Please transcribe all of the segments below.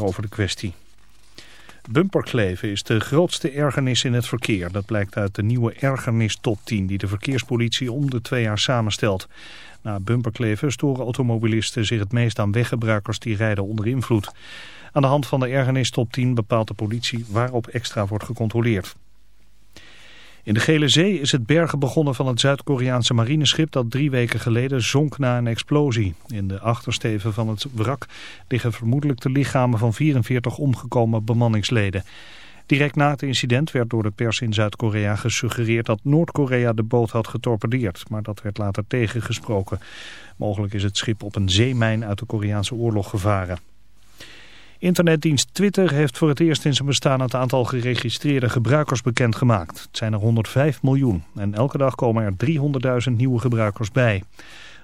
over de kwestie. Bumperkleven is de grootste ergernis in het verkeer. Dat blijkt uit de nieuwe ergernis top 10 die de verkeerspolitie om de twee jaar samenstelt. Na bumperkleven storen automobilisten zich het meest aan weggebruikers die rijden onder invloed. Aan de hand van de ergernis top 10 bepaalt de politie waarop extra wordt gecontroleerd. In de Gele Zee is het bergen begonnen van het Zuid-Koreaanse marineschip dat drie weken geleden zonk na een explosie. In de achtersteven van het wrak liggen vermoedelijk de lichamen van 44 omgekomen bemanningsleden. Direct na het incident werd door de pers in Zuid-Korea gesuggereerd dat Noord-Korea de boot had getorpedeerd, maar dat werd later tegengesproken. Mogelijk is het schip op een zeemijn uit de Koreaanse oorlog gevaren. Internetdienst Twitter heeft voor het eerst in zijn bestaan het aantal geregistreerde gebruikers bekendgemaakt. Het zijn er 105 miljoen en elke dag komen er 300.000 nieuwe gebruikers bij.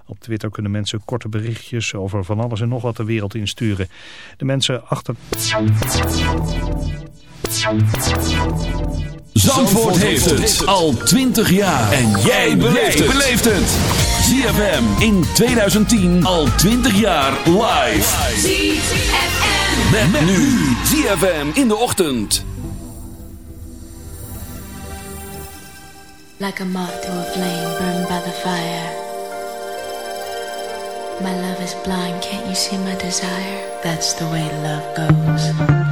Op Twitter kunnen mensen korte berichtjes over van alles en nog wat de wereld insturen. De mensen achter... Zandvoort heeft het al 20 jaar. En jij beleeft het. ZFM in 2010 al 20 jaar live. ZFM. Met, met nu ZFM in de ochtend. Like a moth to a flame burned by the fire. My love is blind, can't you see my desire? That's the way love goes.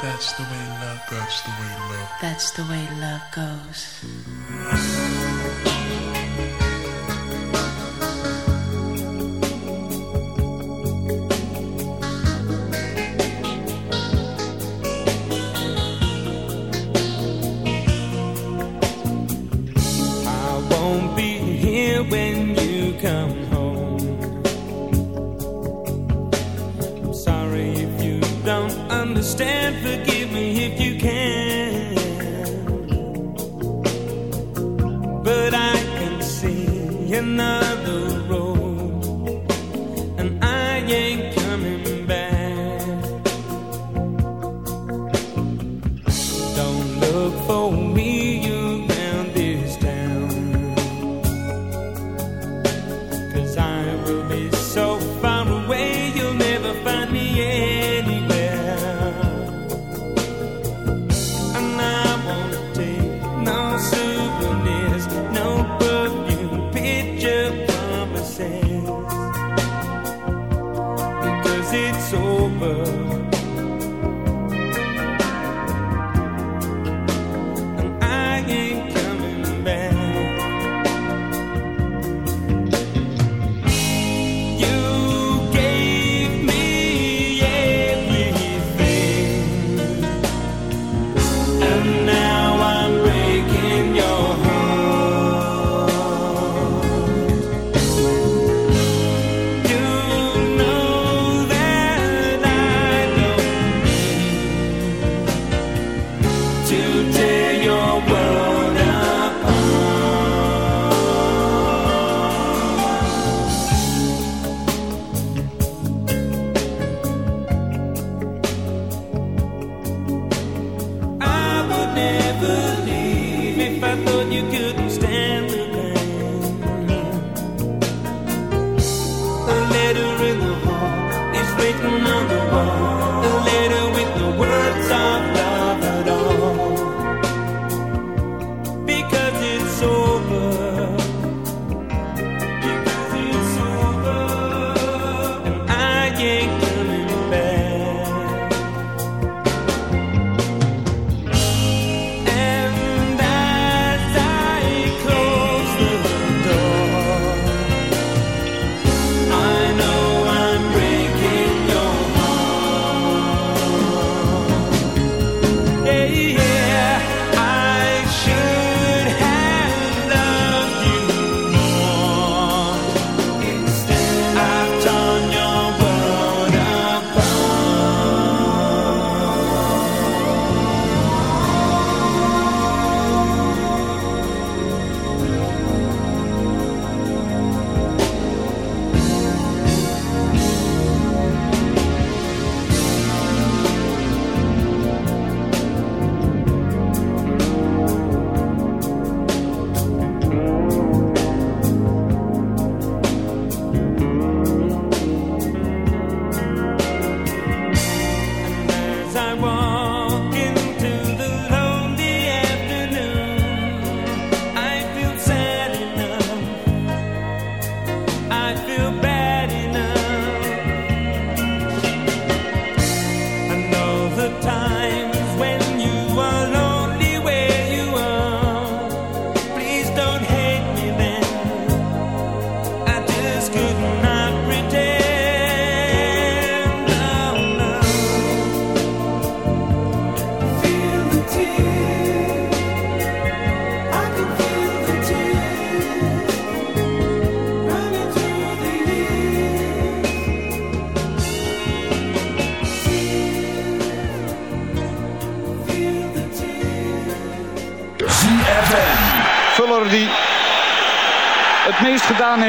That's the way love goes. That's the way love goes.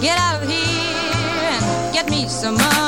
Thank you.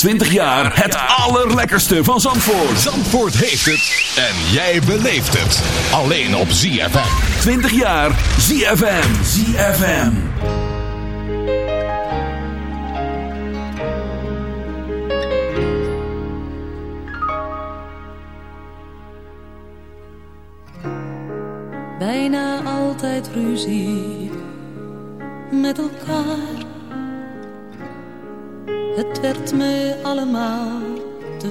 20 jaar het allerlekkerste van Zandvoort. Zandvoort heeft het. En jij beleeft het. Alleen op ZFM. 20 jaar ZFM. ZFM. Bijna altijd ruzie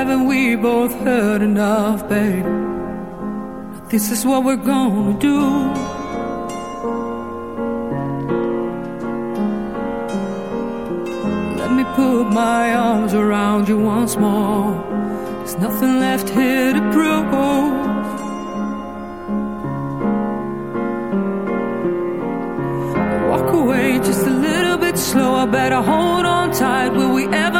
Haven't we both heard enough, babe? This is what we're gonna do. Let me put my arms around you once more. There's nothing left here to prove. Walk away just a little bit slower. Better hold on tight. Will we ever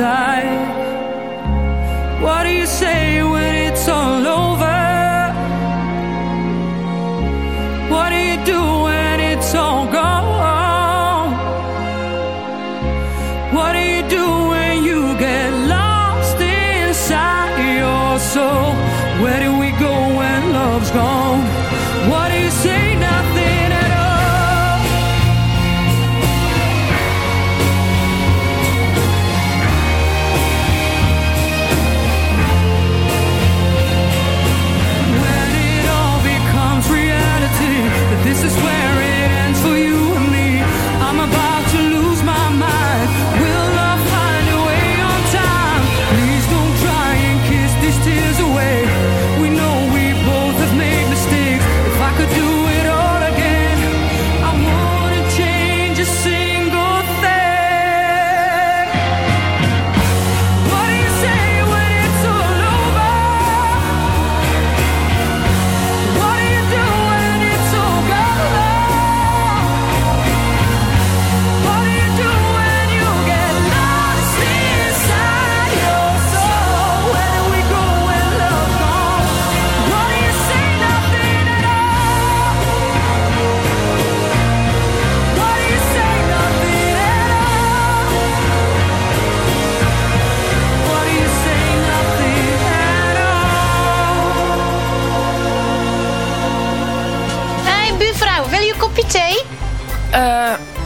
side.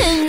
and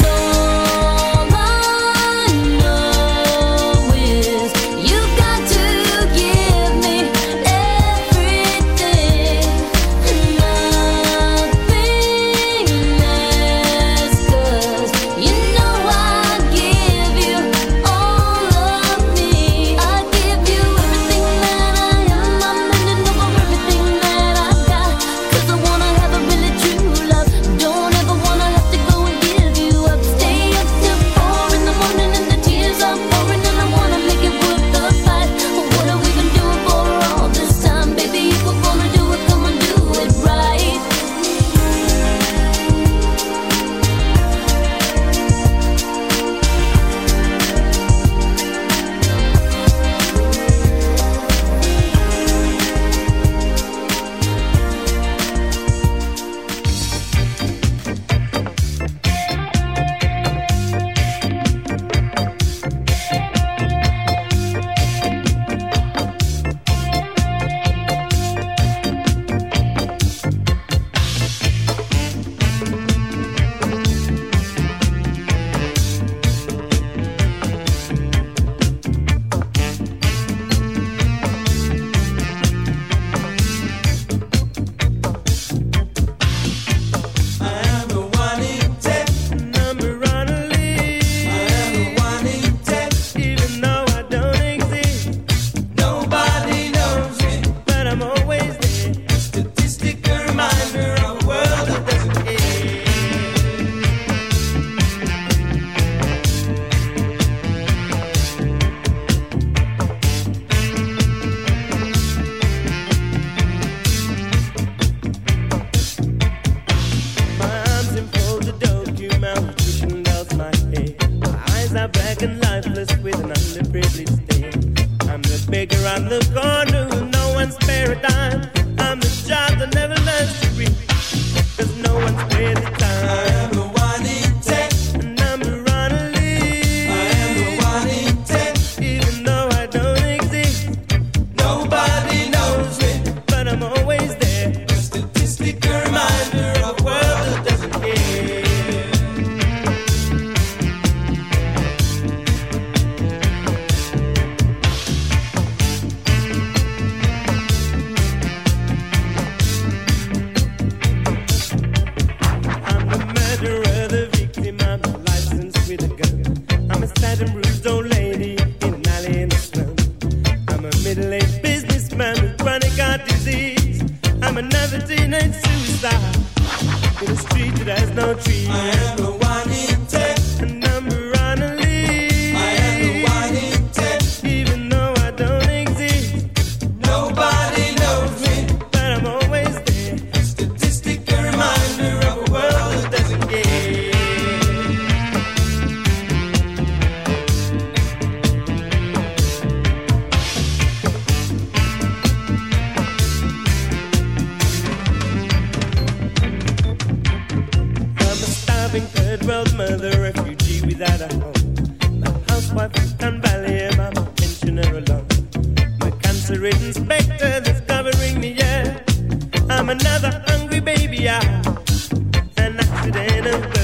better.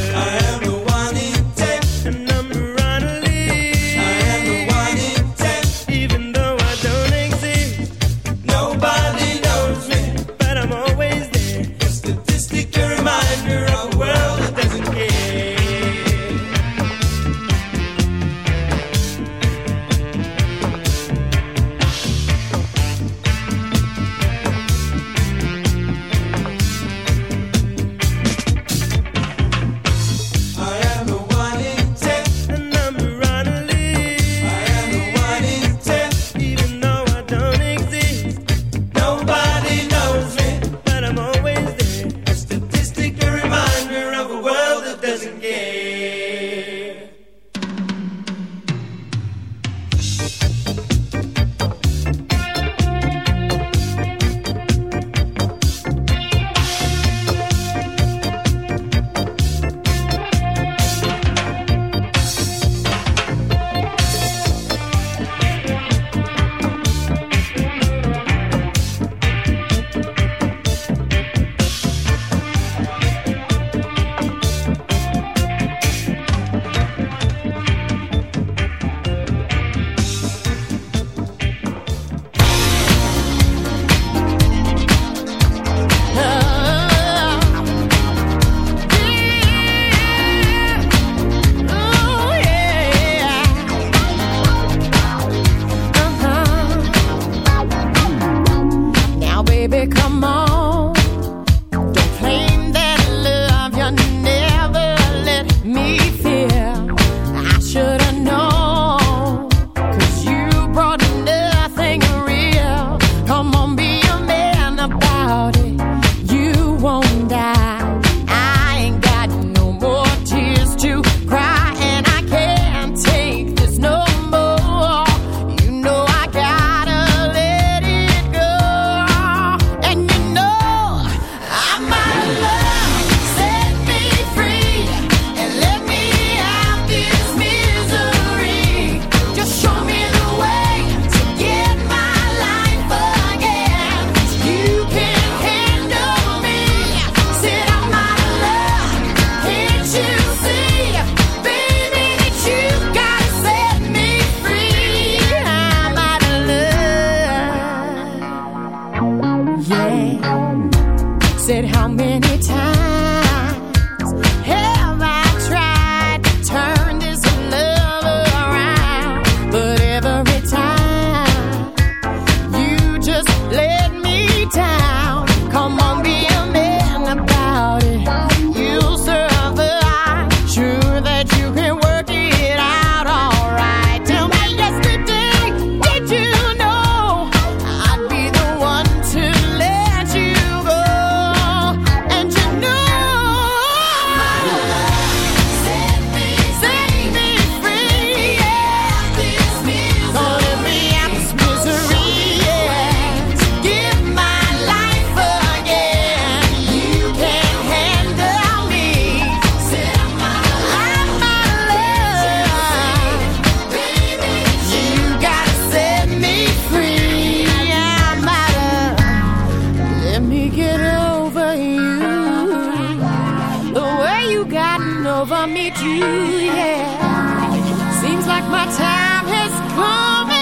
gotten over me too, yeah. Seems like my time has come.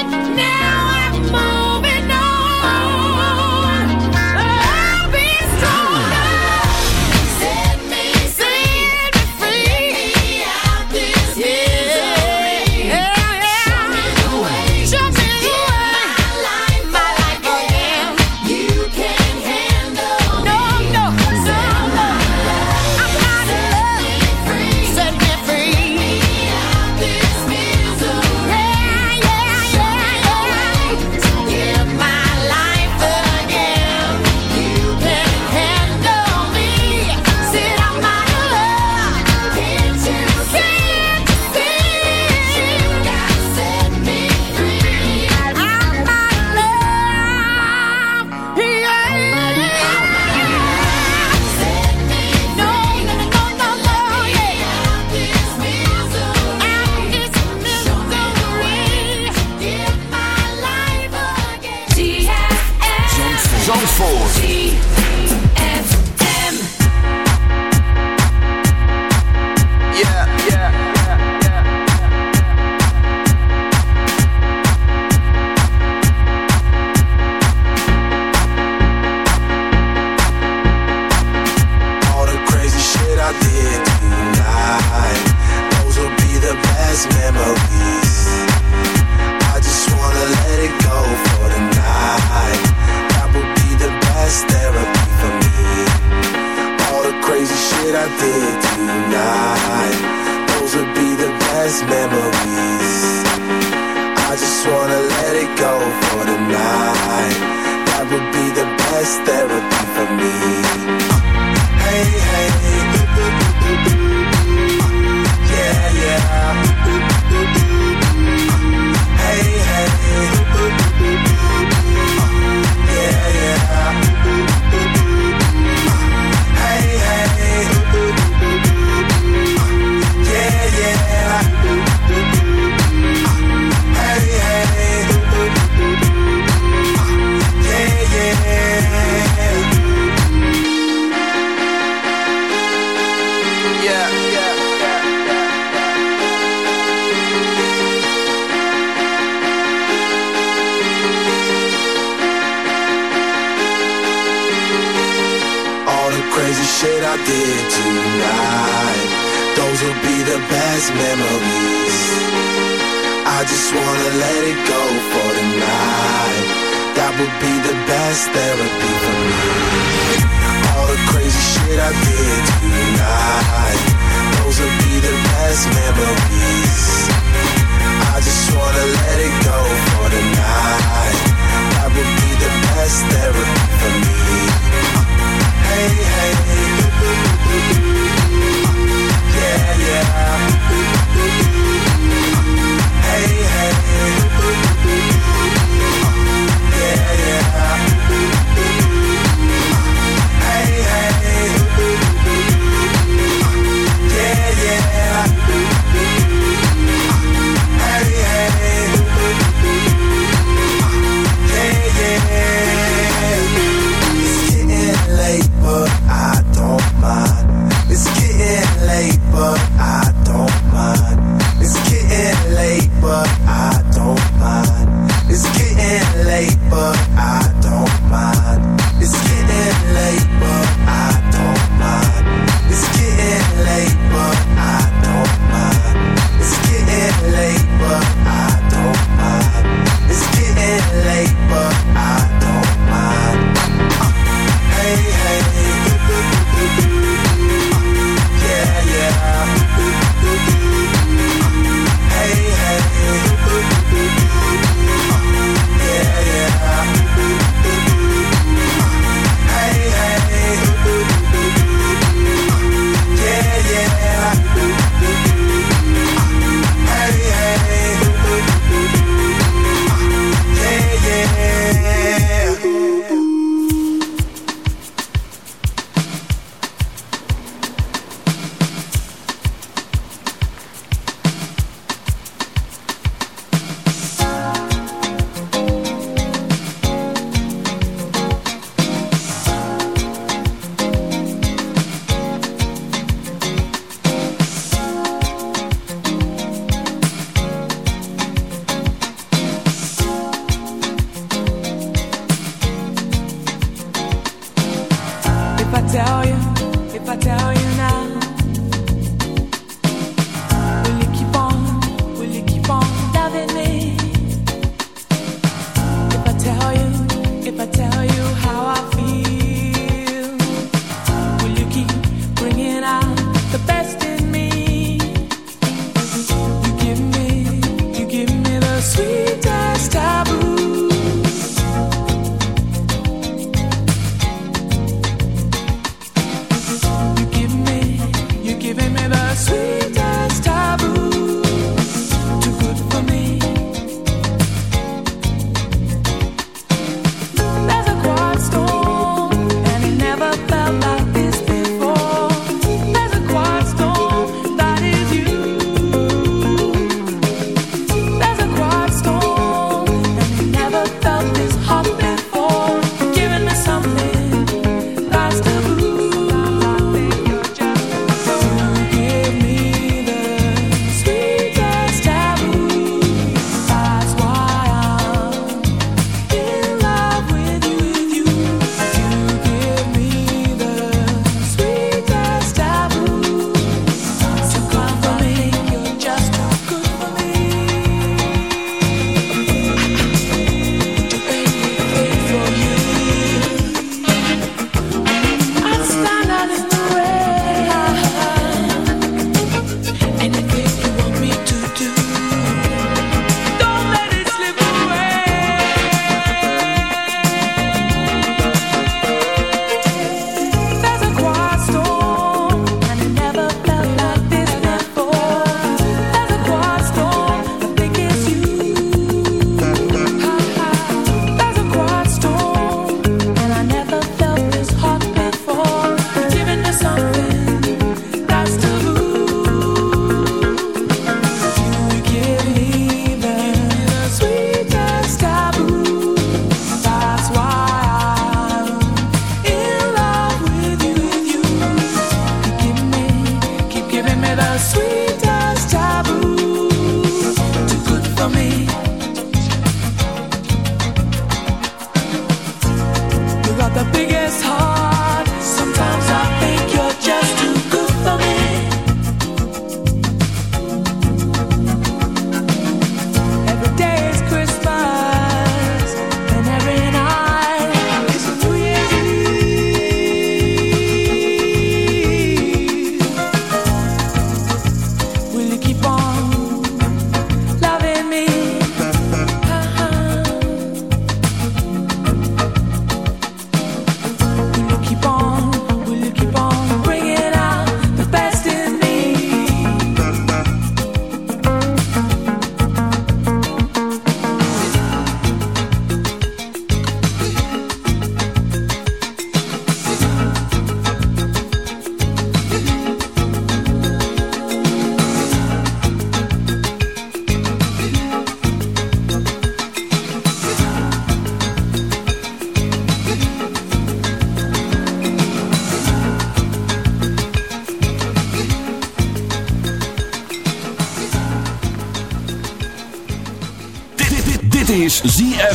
the sweet.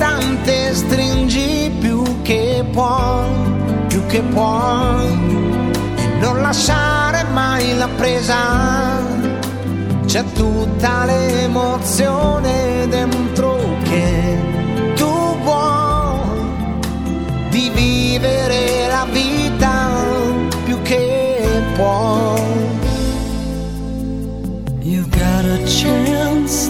istante, stringi più che puoi, più che puoi. E non lasciare mai la presa c'è tutta l'emozione dentro che tu vuoi di vivere la vita più che puoi. You've got a chance,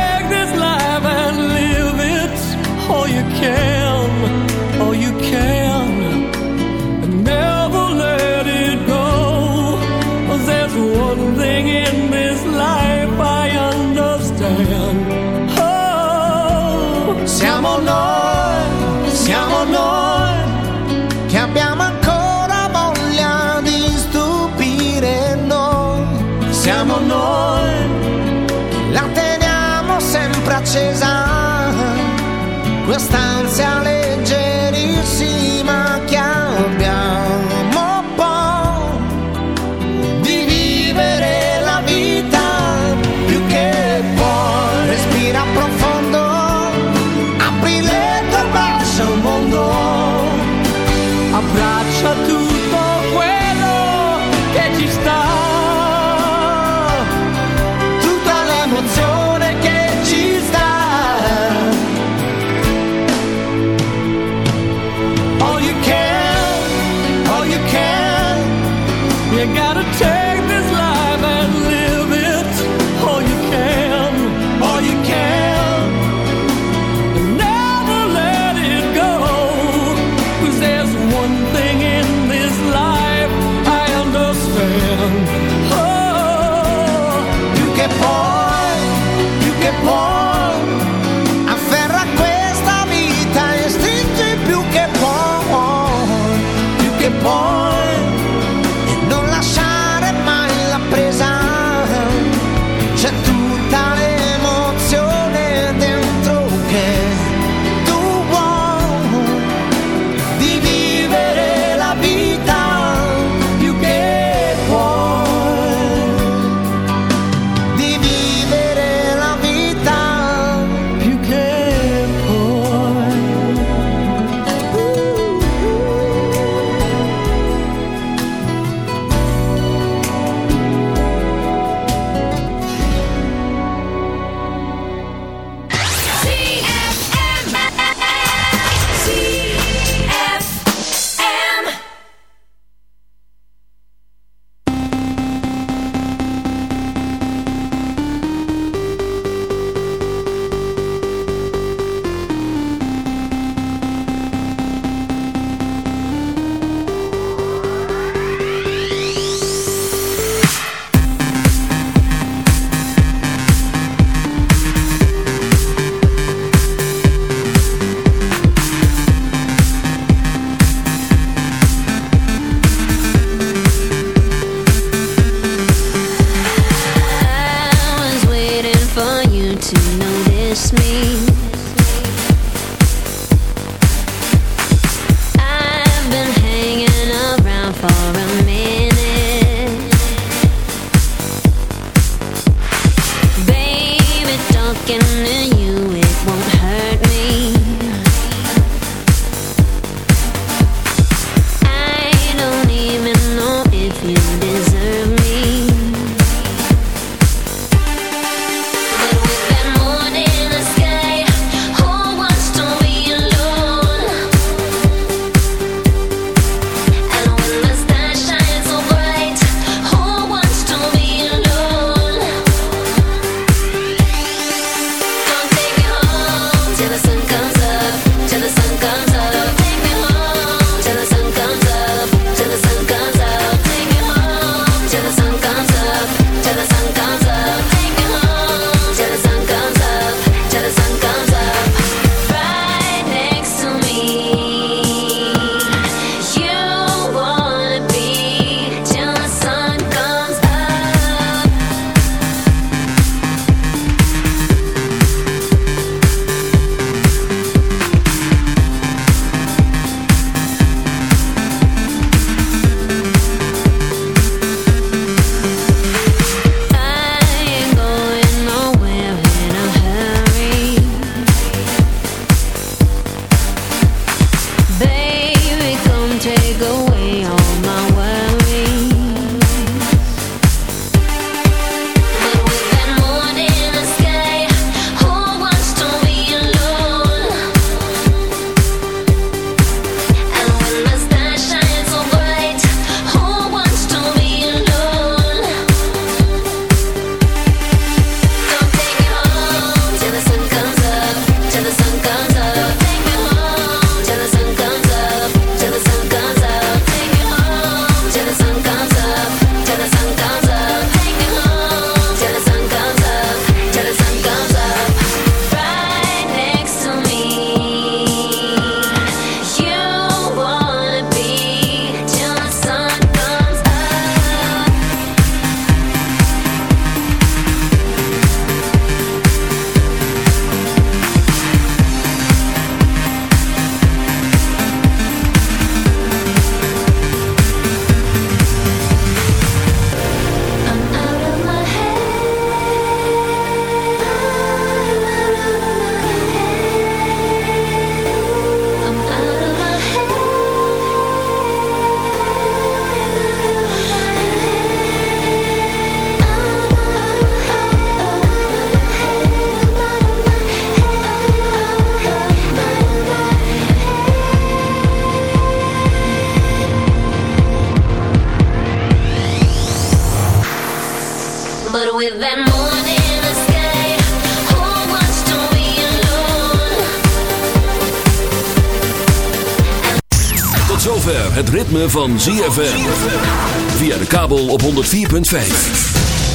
ritme van ZFM. Via de kabel op 104.5.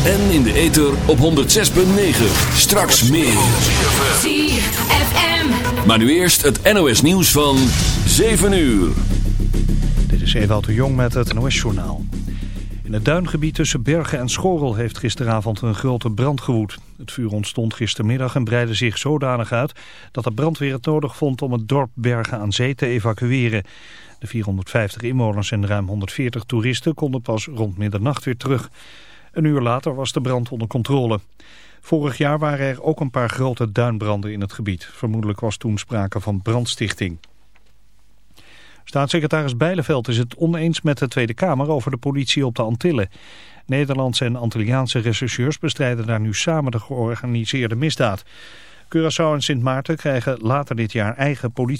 En in de ether op 106.9. Straks meer. ZFM. Maar nu eerst het NOS nieuws van 7 uur. Dit is Ewout de Jong met het NOS-journaal. In het duingebied tussen Bergen en Schorrel heeft gisteravond een grote brand gewoed. Het vuur ontstond gistermiddag en breidde zich zodanig uit dat de brandweer het nodig vond om het dorp Bergen aan Zee te evacueren. De 450 inwoners en ruim 140 toeristen konden pas rond middernacht weer terug. Een uur later was de brand onder controle. Vorig jaar waren er ook een paar grote duinbranden in het gebied. Vermoedelijk was toen sprake van brandstichting. Staatssecretaris Bijleveld is het oneens met de Tweede Kamer over de politie op de Antillen. Nederlandse en Antilliaanse rechercheurs bestrijden daar nu samen de georganiseerde misdaad. Curaçao en Sint Maarten krijgen later dit jaar eigen politie.